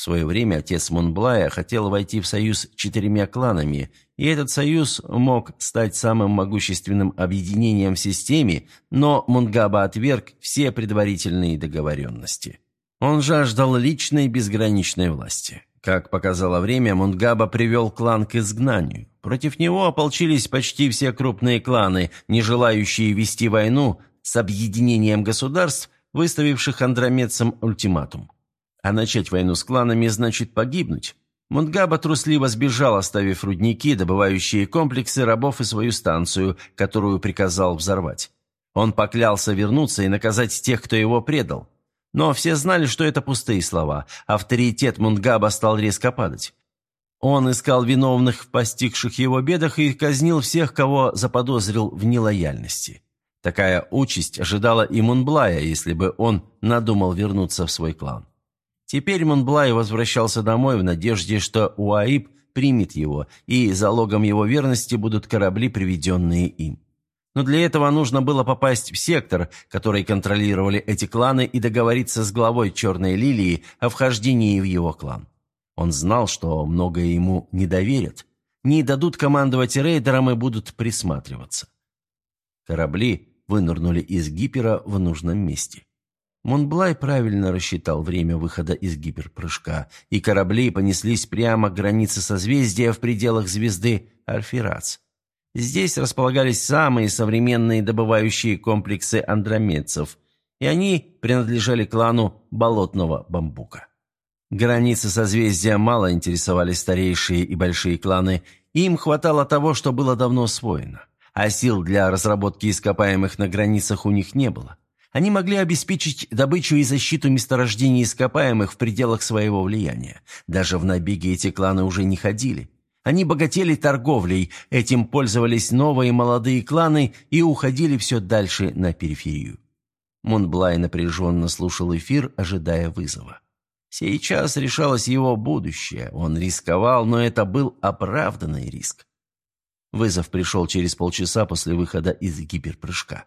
Свое время отец Мунблая хотел войти в союз четырьмя кланами, и этот союз мог стать самым могущественным объединением в системе, но Мунгаба отверг все предварительные договоренности. Он жаждал личной безграничной власти. Как показало время, Мунгаба привел клан к изгнанию. Против него ополчились почти все крупные кланы, не желающие вести войну с объединением государств, выставивших андромедцам ультиматум. А начать войну с кланами значит погибнуть. Мунгаба трусливо сбежал, оставив рудники, добывающие комплексы рабов и свою станцию, которую приказал взорвать. Он поклялся вернуться и наказать тех, кто его предал. Но все знали, что это пустые слова. Авторитет Мунгаба стал резко падать. Он искал виновных в постигших его бедах и казнил всех, кого заподозрил в нелояльности. Такая участь ожидала и Мунблая, если бы он надумал вернуться в свой клан. Теперь Монблай возвращался домой в надежде, что Уаиб примет его, и залогом его верности будут корабли, приведенные им. Но для этого нужно было попасть в сектор, который контролировали эти кланы, и договориться с главой Черной Лилии о вхождении в его клан. Он знал, что многое ему не доверят, не дадут командовать рейдерам и будут присматриваться. Корабли вынырнули из гипера в нужном месте. Монблай правильно рассчитал время выхода из гиперпрыжка, и корабли понеслись прямо к границе созвездия в пределах звезды Альфирац. Здесь располагались самые современные добывающие комплексы андромедцев, и они принадлежали клану Болотного Бамбука. Границы созвездия мало интересовали старейшие и большие кланы, им хватало того, что было давно освоено, а сил для разработки ископаемых на границах у них не было. Они могли обеспечить добычу и защиту месторождений ископаемых в пределах своего влияния. Даже в набеги эти кланы уже не ходили. Они богатели торговлей, этим пользовались новые молодые кланы и уходили все дальше на периферию. Монблай напряженно слушал эфир, ожидая вызова. Сейчас решалось его будущее. Он рисковал, но это был оправданный риск. Вызов пришел через полчаса после выхода из гиперпрыжка.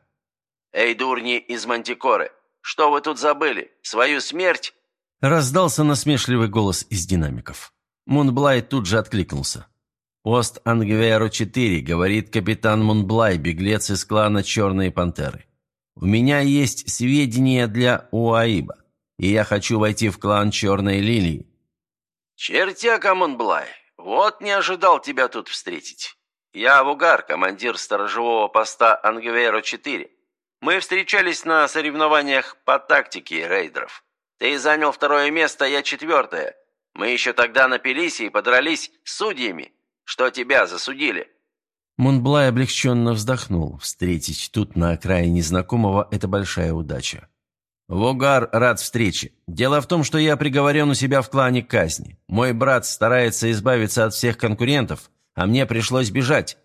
«Эй, дурни из Мантикоры, что вы тут забыли? Свою смерть?» Раздался насмешливый голос из динамиков. Мунблай тут же откликнулся. «Пост Ангверо-4», — говорит капитан Мунблай, беглец из клана «Черные пантеры». «У меня есть сведения для Уаиба, и я хочу войти в клан Черной Лилии». «Чертяка, Мунблай, вот не ожидал тебя тут встретить. Я Авугар, командир сторожевого поста Ангверо-4. Мы встречались на соревнованиях по тактике рейдеров. Ты занял второе место, я четвертое. Мы еще тогда напились и подрались с судьями, что тебя засудили». Мунблай облегченно вздохнул. Встретить тут на окраине знакомого – это большая удача. «Вугар рад встрече. Дело в том, что я приговорен у себя в клане казни. Мой брат старается избавиться от всех конкурентов, а мне пришлось бежать.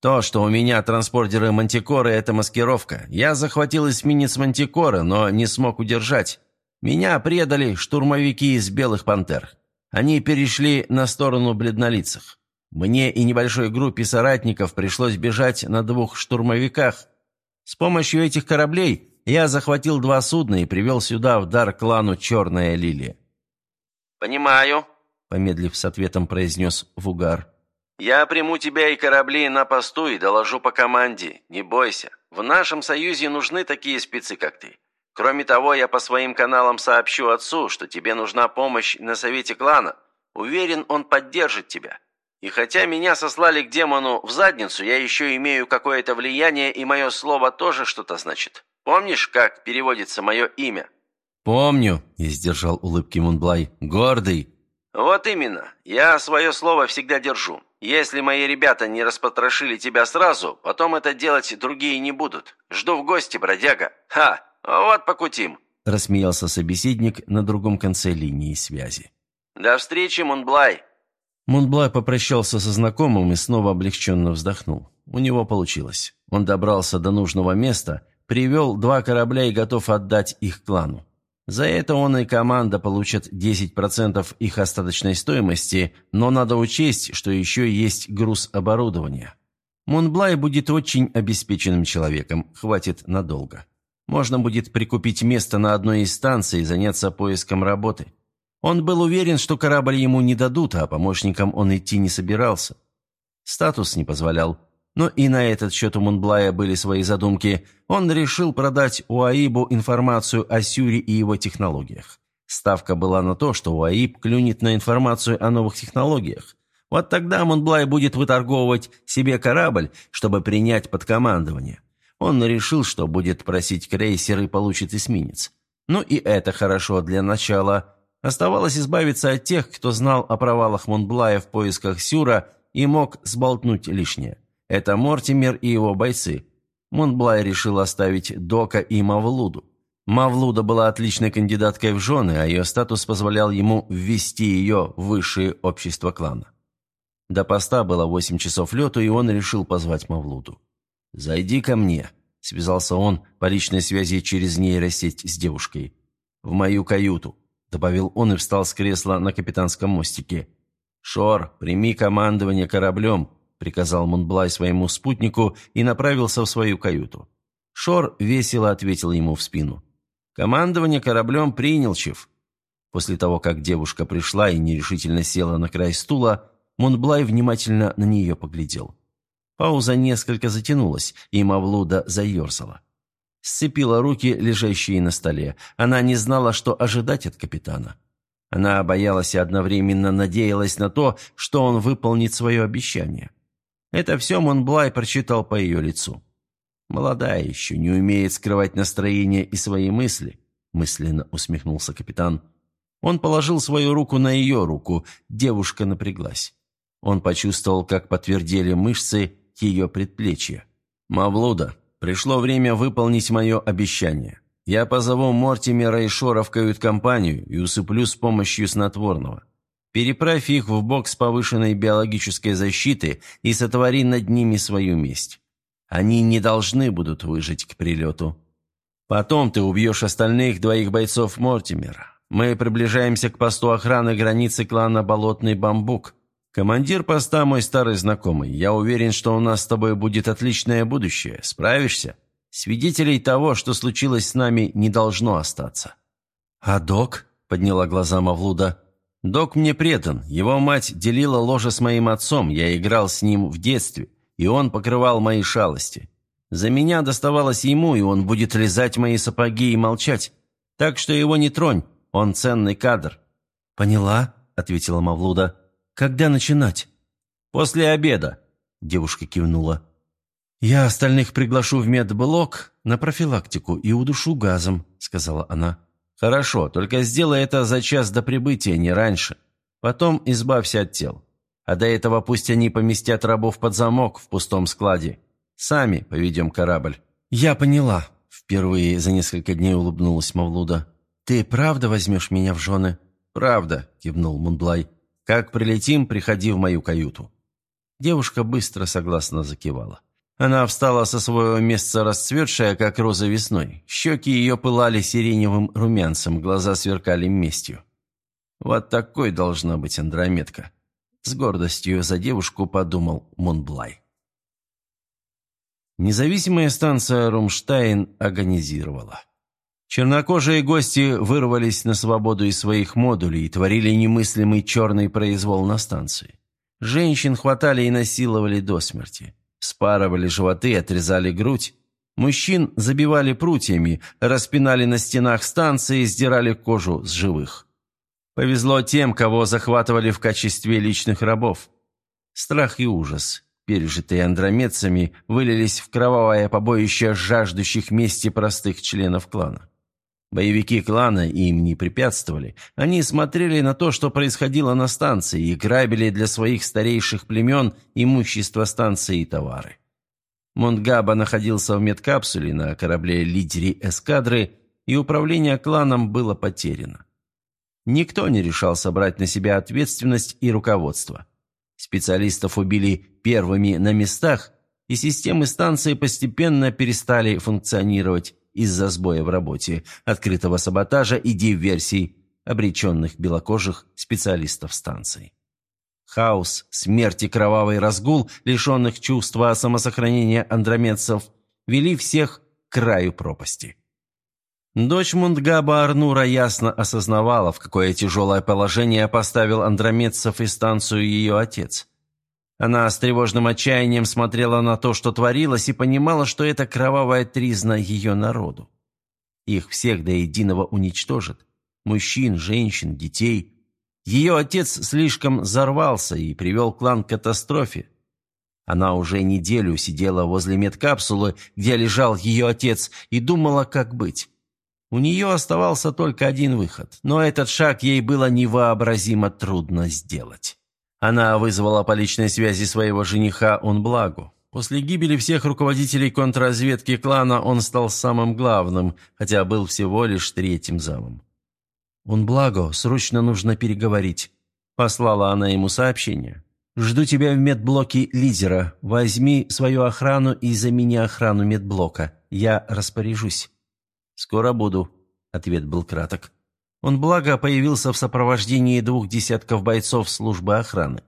То, что у меня транспортеры Мантикоры – это маскировка. Я захватил эсминец Мантикоры, но не смог удержать. Меня предали штурмовики из Белых Пантер. Они перешли на сторону бледнолицых. Мне и небольшой группе соратников пришлось бежать на двух штурмовиках. С помощью этих кораблей я захватил два судна и привел сюда в дар клану «Черная лилия». «Понимаю», – помедлив с ответом произнес Вугар. «Я приму тебя и корабли на посту и доложу по команде. Не бойся. В нашем союзе нужны такие спецы, как ты. Кроме того, я по своим каналам сообщу отцу, что тебе нужна помощь на совете клана. Уверен, он поддержит тебя. И хотя меня сослали к демону в задницу, я еще имею какое-то влияние, и мое слово тоже что-то значит. Помнишь, как переводится мое имя?» «Помню», – не сдержал улыбки Мунблай. «Гордый». «Вот именно. Я свое слово всегда держу. Если мои ребята не распотрошили тебя сразу, потом это делать другие не будут. Жду в гости, бродяга. Ха, вот покутим!» Рассмеялся собеседник на другом конце линии связи. «До встречи, Мунблай!» Мунблай попрощался со знакомым и снова облегченно вздохнул. У него получилось. Он добрался до нужного места, привел два корабля и готов отдать их клану. За это он и команда получат 10% их остаточной стоимости, но надо учесть, что еще есть груз оборудования. Монблай будет очень обеспеченным человеком, хватит надолго. Можно будет прикупить место на одной из станций и заняться поиском работы. Он был уверен, что корабль ему не дадут, а помощникам он идти не собирался. Статус не позволял. Но и на этот счет у Мунблая были свои задумки. Он решил продать Уаибу информацию о Сюре и его технологиях. Ставка была на то, что УАИП клюнет на информацию о новых технологиях. Вот тогда Монблай будет выторговывать себе корабль, чтобы принять под командование. Он решил, что будет просить крейсер и получит эсминец. Ну и это хорошо для начала. Оставалось избавиться от тех, кто знал о провалах Монблая в поисках Сюра и мог сболтнуть лишнее. Это Мортимер и его бойцы. Монблай решил оставить Дока и Мавлуду. Мавлуда была отличной кандидаткой в жены, а ее статус позволял ему ввести ее в высшее общество клана. До поста было восемь часов лету, и он решил позвать Мавлуду. «Зайди ко мне», — связался он по личной связи через нейросеть с девушкой. «В мою каюту», — добавил он и встал с кресла на капитанском мостике. «Шор, прими командование кораблем», — приказал Монблай своему спутнику и направился в свою каюту. Шор весело ответил ему в спину. «Командование кораблем принял, Чев». После того, как девушка пришла и нерешительно села на край стула, Монблай внимательно на нее поглядел. Пауза несколько затянулась, и Мавлуда заерзала. Сцепила руки, лежащие на столе. Она не знала, что ожидать от капитана. Она боялась и одновременно надеялась на то, что он выполнит свое обещание. Это все Монблай прочитал по ее лицу. «Молодая еще, не умеет скрывать настроение и свои мысли», мысленно усмехнулся капитан. Он положил свою руку на ее руку, девушка напряглась. Он почувствовал, как подтвердили мышцы ее предплечья. «Мавлуда, пришло время выполнить мое обещание. Я позову Мортимера и Шора в кают-компанию и усыплю с помощью снотворного. Переправь их в бокс повышенной биологической защиты и сотвори над ними свою месть. Они не должны будут выжить к прилету. Потом ты убьешь остальных двоих бойцов Мортимера. Мы приближаемся к посту охраны границы клана Болотный Бамбук. «Командир поста мой старый знакомый. Я уверен, что у нас с тобой будет отличное будущее. Справишься? Свидетелей того, что случилось с нами, не должно остаться». «А док?» – подняла глаза Мавлуда. «Док мне предан. Его мать делила ложе с моим отцом. Я играл с ним в детстве, и он покрывал мои шалости. За меня доставалось ему, и он будет лизать мои сапоги и молчать. Так что его не тронь, он ценный кадр». «Поняла», – ответила Мавлуда. Когда начинать?» «После обеда», – девушка кивнула. «Я остальных приглашу в медблок на профилактику и удушу газом», – сказала она. «Хорошо, только сделай это за час до прибытия, не раньше. Потом избавься от тел. А до этого пусть они поместят рабов под замок в пустом складе. Сами поведем корабль». «Я поняла», – впервые за несколько дней улыбнулась Мавлуда. «Ты правда возьмешь меня в жены?» «Правда», – кивнул Мунблай. Как прилетим, приходи в мою каюту». Девушка быстро согласно закивала. Она встала со своего места расцветшая, как роза весной. Щеки ее пылали сиреневым румянцем, глаза сверкали местью. «Вот такой должна быть Андромедка», — с гордостью за девушку подумал Монблай. Независимая станция Румштайн организировала. Чернокожие гости вырвались на свободу из своих модулей и творили немыслимый черный произвол на станции. Женщин хватали и насиловали до смерти. Спарывали животы, отрезали грудь. Мужчин забивали прутьями, распинали на стенах станции сдирали кожу с живых. Повезло тем, кого захватывали в качестве личных рабов. Страх и ужас, пережитые андромедцами, вылились в кровавое побоище жаждущих мести простых членов клана. Боевики клана им не препятствовали. Они смотрели на то, что происходило на станции, и грабили для своих старейших племен имущество станции и товары. Монтгаба находился в медкапсуле на корабле-лидере эскадры, и управление кланом было потеряно. Никто не решался брать на себя ответственность и руководство. Специалистов убили первыми на местах, и системы станции постепенно перестали функционировать, из-за сбоя в работе, открытого саботажа и диверсий обреченных белокожих специалистов станции. Хаос, смерть и кровавый разгул, лишенных чувства самосохранения андромедцев, вели всех к краю пропасти. Дочь Мундгаба Арнура ясно осознавала, в какое тяжелое положение поставил андромедцев и станцию ее отец. Она с тревожным отчаянием смотрела на то, что творилось, и понимала, что это кровавая тризна ее народу. Их всех до единого уничтожит. Мужчин, женщин, детей. Ее отец слишком взорвался и привел клан к катастрофе. Она уже неделю сидела возле медкапсулы, где лежал ее отец, и думала, как быть. У нее оставался только один выход, но этот шаг ей было невообразимо трудно сделать. Она вызвала по личной связи своего жениха Онблагу. После гибели всех руководителей контрразведки клана он стал самым главным, хотя был всего лишь третьим замом. «Унблаго, срочно нужно переговорить», – послала она ему сообщение. «Жду тебя в медблоке лидера. Возьми свою охрану и замени охрану медблока. Я распоряжусь». «Скоро буду», — ответ был краток. Он благо появился в сопровождении двух десятков бойцов службы охраны.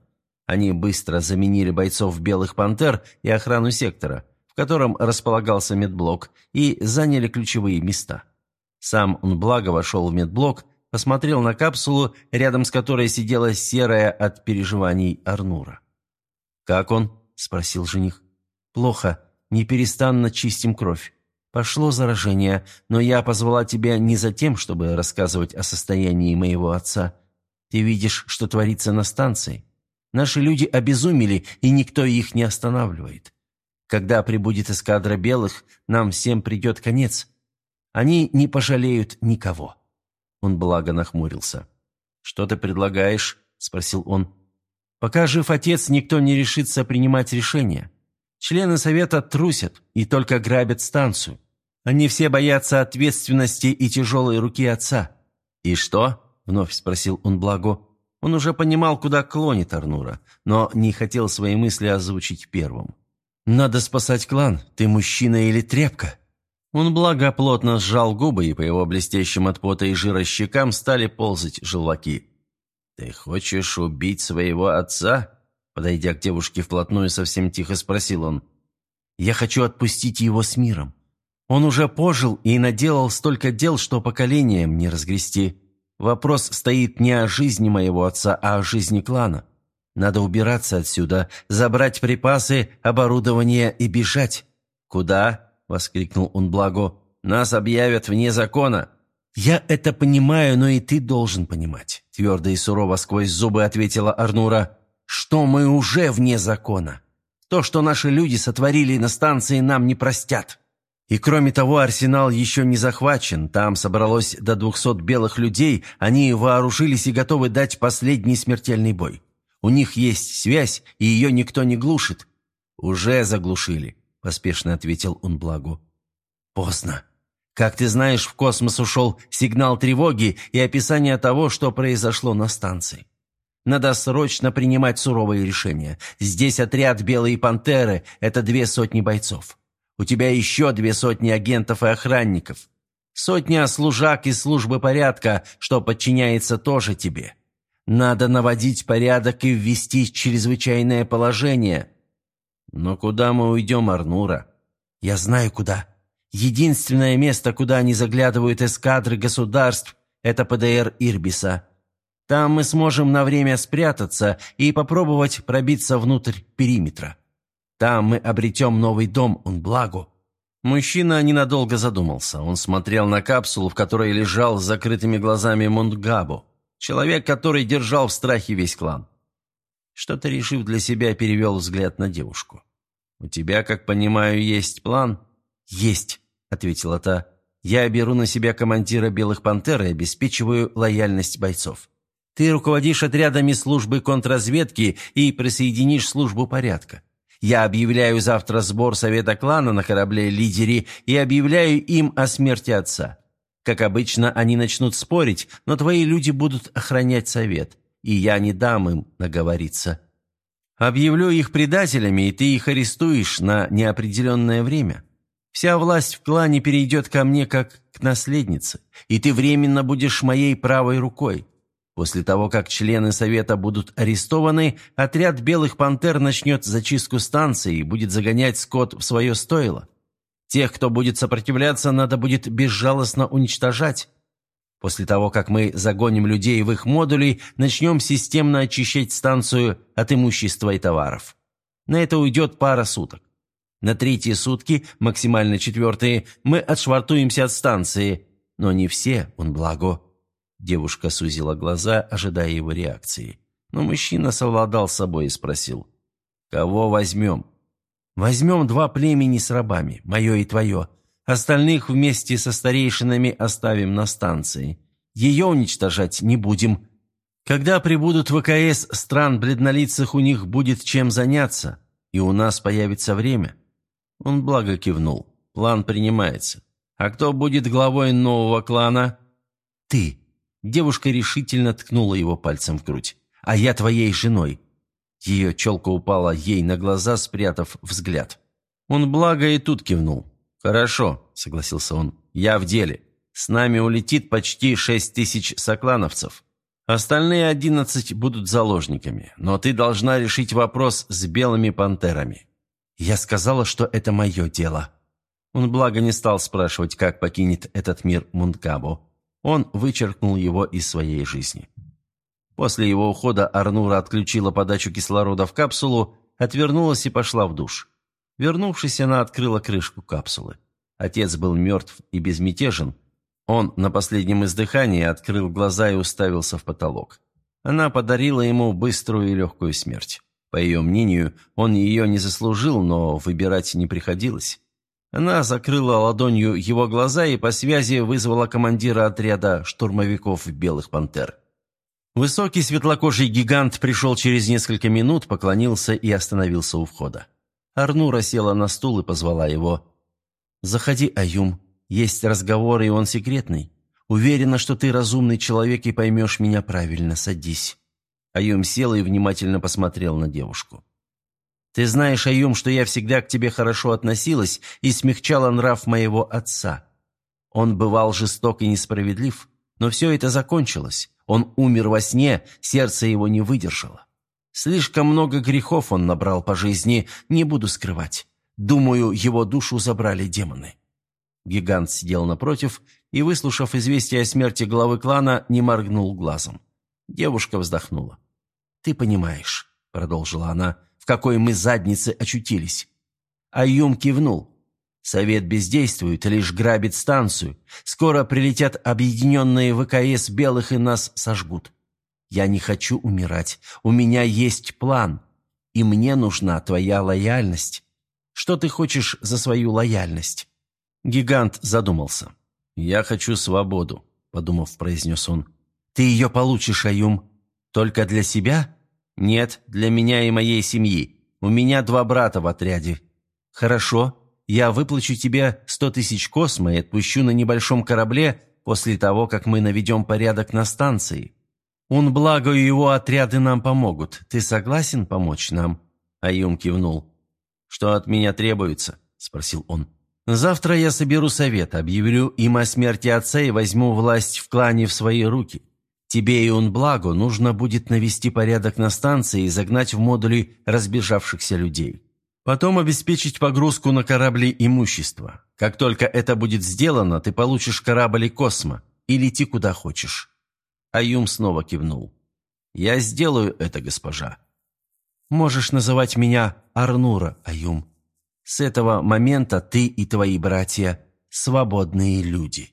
Они быстро заменили бойцов «Белых пантер» и охрану сектора, в котором располагался медблок, и заняли ключевые места. Сам он благо вошел в медблок, посмотрел на капсулу, рядом с которой сидела серая от переживаний Арнура. «Как он?» – спросил жених. «Плохо. Неперестанно чистим кровь. Пошло заражение, но я позвала тебя не за тем, чтобы рассказывать о состоянии моего отца. Ты видишь, что творится на станции. Наши люди обезумели, и никто их не останавливает. Когда прибудет эскадра белых, нам всем придет конец. Они не пожалеют никого». Он благо нахмурился. «Что ты предлагаешь?» – спросил он. «Пока жив отец, никто не решится принимать решения. Члены совета трусят и только грабят станцию. Они все боятся ответственности и тяжелой руки отца». «И что?» – вновь спросил он Благо. Он уже понимал, куда клонит Арнура, но не хотел свои мысли озвучить первым. «Надо спасать клан. Ты мужчина или тряпка?» Он благо плотно сжал губы, и по его блестящим от пота и жира щекам стали ползать желваки. «Ты хочешь убить своего отца?» Подойдя к девушке вплотную, совсем тихо спросил он. «Я хочу отпустить его с миром. Он уже пожил и наделал столько дел, что поколениям не разгрести. Вопрос стоит не о жизни моего отца, а о жизни клана. Надо убираться отсюда, забрать припасы, оборудование и бежать. Куда?» – воскликнул он благо. «Нас объявят вне закона». «Я это понимаю, но и ты должен понимать», – твердо и сурово сквозь зубы ответила Арнура что мы уже вне закона. То, что наши люди сотворили на станции, нам не простят. И кроме того, арсенал еще не захвачен. Там собралось до двухсот белых людей, они вооружились и готовы дать последний смертельный бой. У них есть связь, и ее никто не глушит. «Уже заглушили», — поспешно ответил он благу. «Поздно. Как ты знаешь, в космос ушел сигнал тревоги и описание того, что произошло на станции. Надо срочно принимать суровые решения. Здесь отряд «Белые пантеры» — это две сотни бойцов. У тебя еще две сотни агентов и охранников. Сотня служак из службы порядка, что подчиняется тоже тебе. Надо наводить порядок и ввести чрезвычайное положение. Но куда мы уйдем, Арнура? Я знаю, куда. Единственное место, куда не заглядывают эскадры государств, это ПДР Ирбиса. Там мы сможем на время спрятаться и попробовать пробиться внутрь периметра. Там мы обретем новый дом, он благо». Мужчина ненадолго задумался. Он смотрел на капсулу, в которой лежал с закрытыми глазами Мундгабу, человек, который держал в страхе весь клан. Что-то решив для себя, перевел взгляд на девушку. «У тебя, как понимаю, есть план?» «Есть», — ответила та. «Я беру на себя командира «Белых пантер» и обеспечиваю лояльность бойцов. Ты руководишь отрядами службы контрразведки и присоединишь службу порядка. Я объявляю завтра сбор совета клана на корабле-лидере и объявляю им о смерти отца. Как обычно, они начнут спорить, но твои люди будут охранять совет, и я не дам им наговориться. Объявлю их предателями, и ты их арестуешь на неопределенное время. Вся власть в клане перейдет ко мне как к наследнице, и ты временно будешь моей правой рукой. После того, как члены Совета будут арестованы, отряд «Белых пантер» начнет зачистку станции и будет загонять скот в свое стойло. Тех, кто будет сопротивляться, надо будет безжалостно уничтожать. После того, как мы загоним людей в их модули, начнем системно очищать станцию от имущества и товаров. На это уйдет пара суток. На третьи сутки, максимально четвертые, мы отшвартуемся от станции, но не все, он благо. Девушка сузила глаза, ожидая его реакции. Но мужчина совладал с собой и спросил. «Кого возьмем?» «Возьмем два племени с рабами, мое и твое. Остальных вместе со старейшинами оставим на станции. Ее уничтожать не будем. Когда прибудут ВКС стран бледнолицых, у них будет чем заняться, и у нас появится время». Он благо кивнул. «План принимается. А кто будет главой нового клана?» «Ты». Девушка решительно ткнула его пальцем в грудь. «А я твоей женой». Ее челка упала ей на глаза, спрятав взгляд. Он благо и тут кивнул. «Хорошо», — согласился он, — «я в деле. С нами улетит почти шесть тысяч соклановцев. Остальные одиннадцать будут заложниками, но ты должна решить вопрос с белыми пантерами». Я сказала, что это мое дело. Он благо не стал спрашивать, как покинет этот мир Мункабо. Он вычеркнул его из своей жизни. После его ухода Арнура отключила подачу кислорода в капсулу, отвернулась и пошла в душ. Вернувшись, она открыла крышку капсулы. Отец был мертв и безмятежен. Он на последнем издыхании открыл глаза и уставился в потолок. Она подарила ему быструю и легкую смерть. По ее мнению, он ее не заслужил, но выбирать не приходилось. Она закрыла ладонью его глаза и по связи вызвала командира отряда штурмовиков «Белых пантер». Высокий светлокожий гигант пришел через несколько минут, поклонился и остановился у входа. Арнура села на стул и позвала его. «Заходи, Аюм. Есть разговор, и он секретный. Уверена, что ты разумный человек и поймешь меня правильно. Садись». Аюм сел и внимательно посмотрел на девушку. «Ты знаешь, Аюм, что я всегда к тебе хорошо относилась и смягчала нрав моего отца. Он бывал жесток и несправедлив, но все это закончилось. Он умер во сне, сердце его не выдержало. Слишком много грехов он набрал по жизни, не буду скрывать. Думаю, его душу забрали демоны». Гигант сидел напротив и, выслушав известие о смерти главы клана, не моргнул глазом. Девушка вздохнула. «Ты понимаешь», — продолжила она, — «в какой мы заднице очутились». Аюм кивнул. «Совет бездействует, лишь грабит станцию. Скоро прилетят объединенные ВКС белых и нас сожгут. Я не хочу умирать. У меня есть план. И мне нужна твоя лояльность. Что ты хочешь за свою лояльность?» Гигант задумался. «Я хочу свободу», — подумав, произнес он. «Ты ее получишь, Аюм. Только для себя?» «Нет, для меня и моей семьи. У меня два брата в отряде». «Хорошо. Я выплачу тебе сто тысяч космо и отпущу на небольшом корабле после того, как мы наведем порядок на станции. Он, благо, и его отряды нам помогут. Ты согласен помочь нам?» Аюм кивнул. «Что от меня требуется?» – спросил он. «Завтра я соберу совет, объявлю им о смерти отца и возьму власть в клане в свои руки. Тебе и он благо нужно будет навести порядок на станции и загнать в модули разбежавшихся людей. Потом обеспечить погрузку на корабли имущества. Как только это будет сделано, ты получишь корабль и космо и лети куда хочешь. Аюм снова кивнул. «Я сделаю это, госпожа». «Можешь называть меня Арнура, Аюм. С этого момента ты и твои братья – свободные люди».